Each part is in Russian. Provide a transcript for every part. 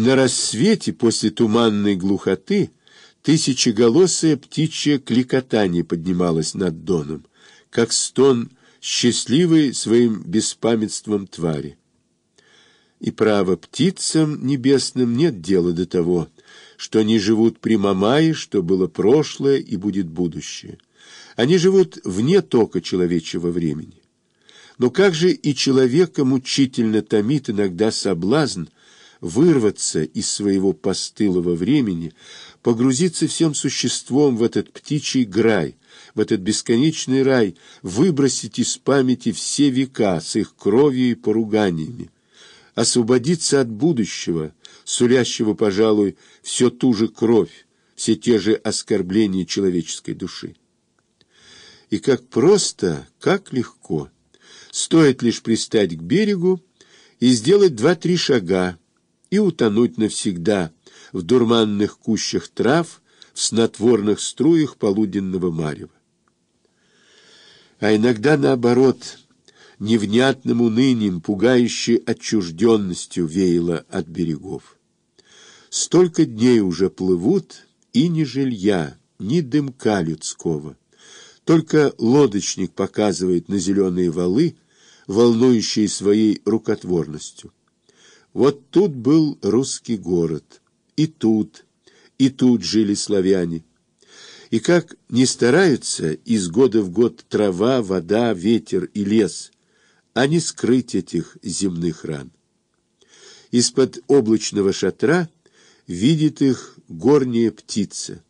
На рассвете после туманной глухоты тысячеголосое птичье кликотание поднималось над доном, как стон счастливой своим беспамятством твари. И право птицам небесным нет дела до того, что они живут при Мамае, что было прошлое и будет будущее. Они живут вне тока человечего времени. Но как же и человека мучительно томит иногда соблазн вырваться из своего постылого времени, погрузиться всем существом в этот птичий грай, в этот бесконечный рай, выбросить из памяти все века с их кровью и поруганиями, освободиться от будущего, сулящего, пожалуй, все ту же кровь, все те же оскорбления человеческой души. И как просто, как легко. Стоит лишь пристать к берегу и сделать два-три шага, и утонуть навсегда в дурманных кущах трав, в снотворных струях полуденного марева. А иногда, наоборот, невнятным унынием, пугающей отчужденностью веяло от берегов. Столько дней уже плывут, и ни жилья, ни дымка людского. Только лодочник показывает на зеленые валы, волнующие своей рукотворностью. Вот тут был русский город, и тут, и тут жили славяне. И как не стараются из года в год трава, вода, ветер и лес, а не скрыть этих земных ран. Из-под облачного шатра видит их горняя птица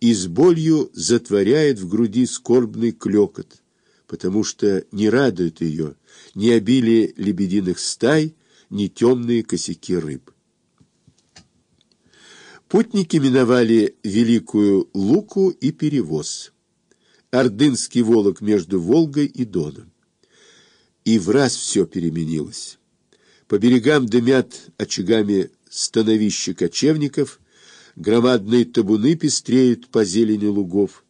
и с болью затворяет в груди скорбный клекот, потому что не радует ее ни обилие лебединых стай, ни темные косяки рыб. Путники миновали Великую Луку и Перевоз, Ордынский Волок между Волгой и Доном. И в раз все переменилось. По берегам дымят очагами становища кочевников, громадные табуны пестреют по зелени лугов.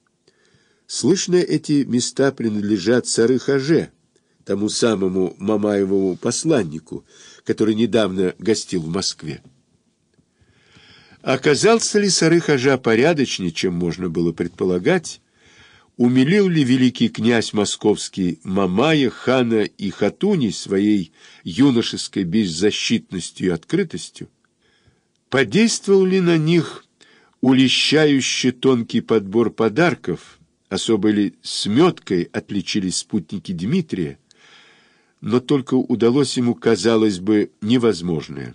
Слышно, эти места принадлежат Сары-Хаже, тому самому Мамаевому посланнику, который недавно гостил в Москве. Оказался ли Сары-Хажа порядочнее, чем можно было предполагать, умилил ли великий князь московский Мамая, хана и хатуни своей юношеской беззащитностью и открытостью, подействовал ли на них улещающий тонкий подбор подарков, особой ли сметкой отличились спутники Дмитрия, но только удалось ему, казалось бы, невозможное.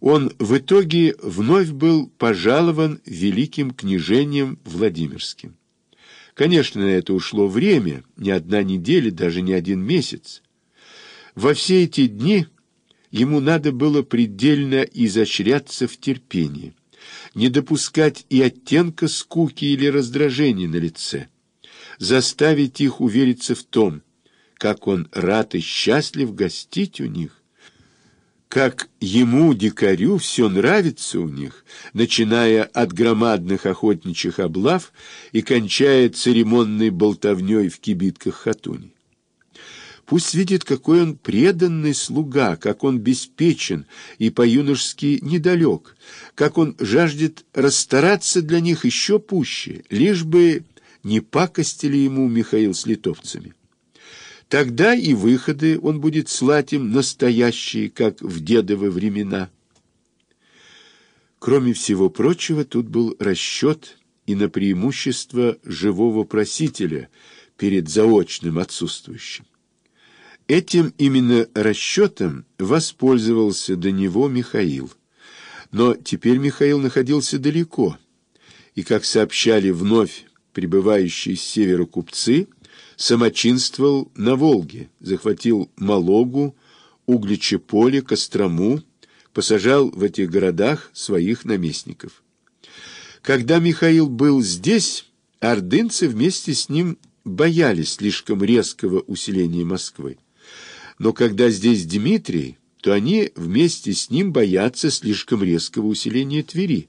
Он в итоге вновь был пожалован великим княжением Владимирским. Конечно, на это ушло время, не одна неделя, даже не один месяц. Во все эти дни ему надо было предельно изощряться в терпении, не допускать и оттенка скуки или раздражения на лице, заставить их увериться в том, как он рад и счастлив гостить у них, как ему, дикарю, все нравится у них, начиная от громадных охотничьих облав и кончая церемонной болтовней в кибитках хатуни. Пусть видит, какой он преданный слуга, как он беспечен и по-юношески недалек, как он жаждет расстараться для них еще пуще, лишь бы не пакостили ему Михаил с литовцами. Тогда и выходы он будет слать им настоящие, как в дедовы времена. Кроме всего прочего, тут был расчет и на преимущество живого просителя перед заочным отсутствующим. Этим именно расчетом воспользовался до него Михаил. Но теперь Михаил находился далеко, и, как сообщали вновь прибывающие с севера купцы, самочинствовал на Волге, захватил Малогу, Угличеполе, Кострому, посажал в этих городах своих наместников. Когда Михаил был здесь, ордынцы вместе с ним боялись слишком резкого усиления Москвы. Но когда здесь Дмитрий, то они вместе с ним боятся слишком резкого усиления Твери.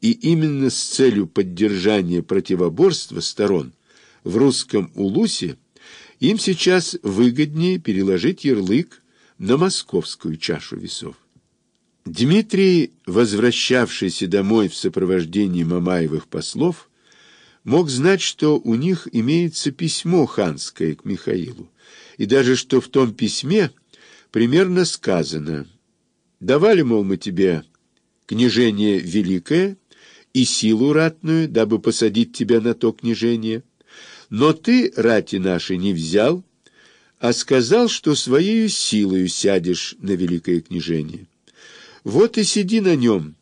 И именно с целью поддержания противоборства сторон – в русском Улусе, им сейчас выгоднее переложить ярлык на московскую чашу весов. Дмитрий, возвращавшийся домой в сопровождении Мамаевых послов, мог знать, что у них имеется письмо ханское к Михаилу, и даже что в том письме примерно сказано «Давали, мол, мы тебе княжение великое и силу ратную, дабы посадить тебя на то княжение, но ты рати нашей не взял, а сказал, что своей силою сядешь на великое княжение». Вот и сиди на нем,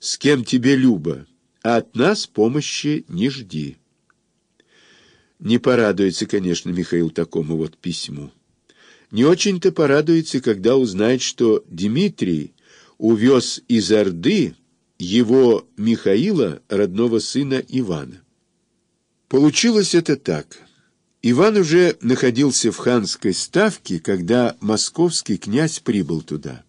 с кем тебе любо, а от нас помощи не жди. Не порадуется, конечно, Михаил такому вот письму. Не очень-то порадуется, когда узнает, что Дмитрий увез из Орды его Михаила, родного сына Ивана. Получилось это так. Иван уже находился в ханской ставке, когда московский князь прибыл туда.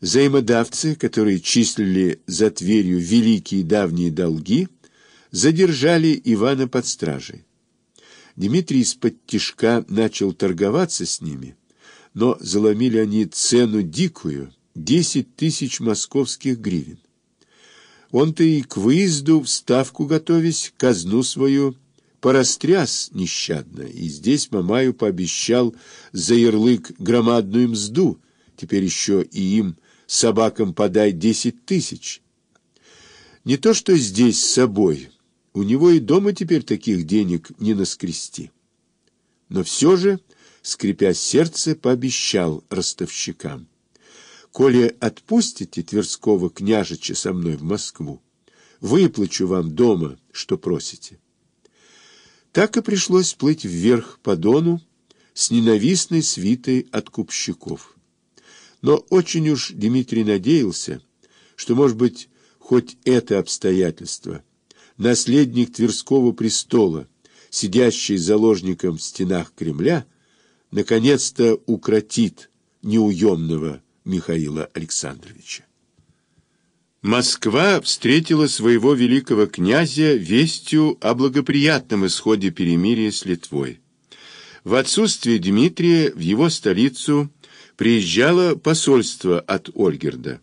Взаимодавцы, которые числили за Тверью великие давние долги, задержали Ивана под стражей. Дмитрий из-под тишка начал торговаться с ними, но заломили они цену дикую — десять тысяч московских гривен. Он-то и к выезду в ставку готовясь, казну свою порастряс нещадно, и здесь Мамаю пообещал за ярлык громадную мзду, теперь еще и им собакам подай десять тысяч. Не то что здесь с собой, у него и дома теперь таких денег не наскрести. Но все же, скрипя сердце, пообещал ростовщикам. «Коли отпустите Тверского княжича со мной в Москву, выплачу вам дома, что просите». Так и пришлось плыть вверх по Дону с ненавистной свитой откупщиков. Но очень уж Дмитрий надеялся, что, может быть, хоть это обстоятельство, наследник Тверского престола, сидящий заложником в стенах Кремля, наконец-то укротит неуемного Михаила Александровича. Москва встретила своего великого князя вестью о благоприятном исходе перемирия с Литвой. В отсутствие Дмитрия в его столицу приезжало посольство от Ольгерда,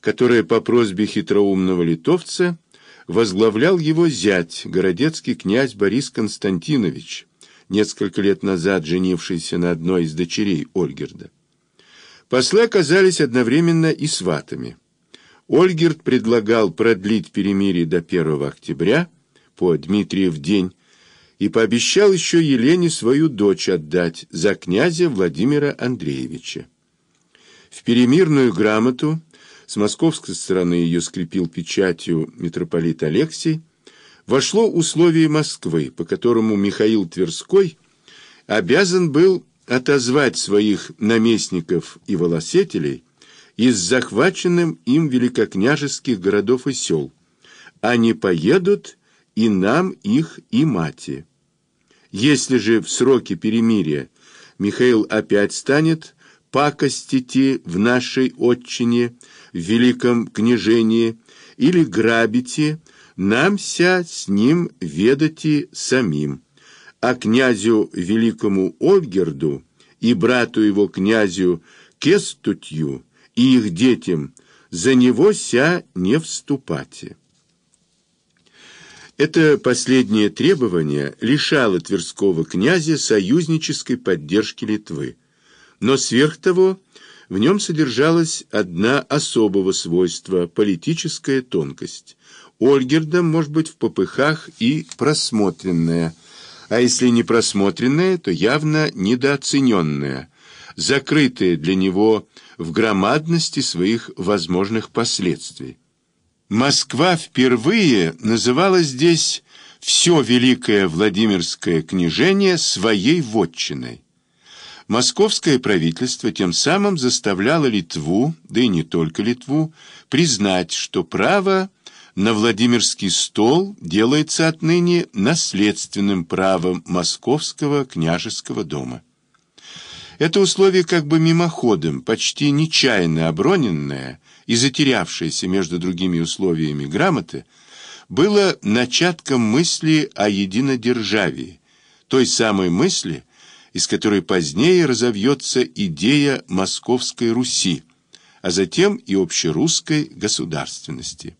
которое по просьбе хитроумного литовца возглавлял его зять, городецкий князь Борис Константинович, несколько лет назад женившийся на одной из дочерей Ольгерда. Послы оказались одновременно и сватами. Ольгерд предлагал продлить перемирие до 1 октября, по Дмитриев день, и пообещал еще Елене свою дочь отдать за князя Владимира Андреевича. В перемирную грамоту, с московской стороны ее скрепил печатью митрополит Алексий, вошло условие Москвы, по которому Михаил Тверской обязан был отозвать своих наместников и волосетелей из захваченным им великокняжеских городов и сел. Они поедут и нам их и мати. Если же в сроки перемирия Михаил опять станет пакостите в нашей отчине, в великом княжении, или грабите, нам ся с ним ведати самим. А князю великому Ольгерду и брату его князю Кестутью и их детям за него ся не вступате. Это последнее требование лишало Тверского князя союзнической поддержки Литвы. Но сверх того, в нем содержалась одна особого свойства – политическая тонкость. Ольгердом может быть в попыхах и просмотренная, а если не просмотренная, то явно недооцененная, закрытая для него в громадности своих возможных последствий. Москва впервые называла здесь все великое Владимирское княжение своей вотчиной. Московское правительство тем самым заставляло Литву, да и не только Литву, признать, что право на Владимирский стол делается отныне наследственным правом Московского княжеского дома. Это условие как бы мимоходом, почти нечаянно оброненное и затерявшееся между другими условиями грамоты, было начатком мысли о единодержавии, той самой мысли, из которой позднее разовьется идея Московской Руси, а затем и общерусской государственности.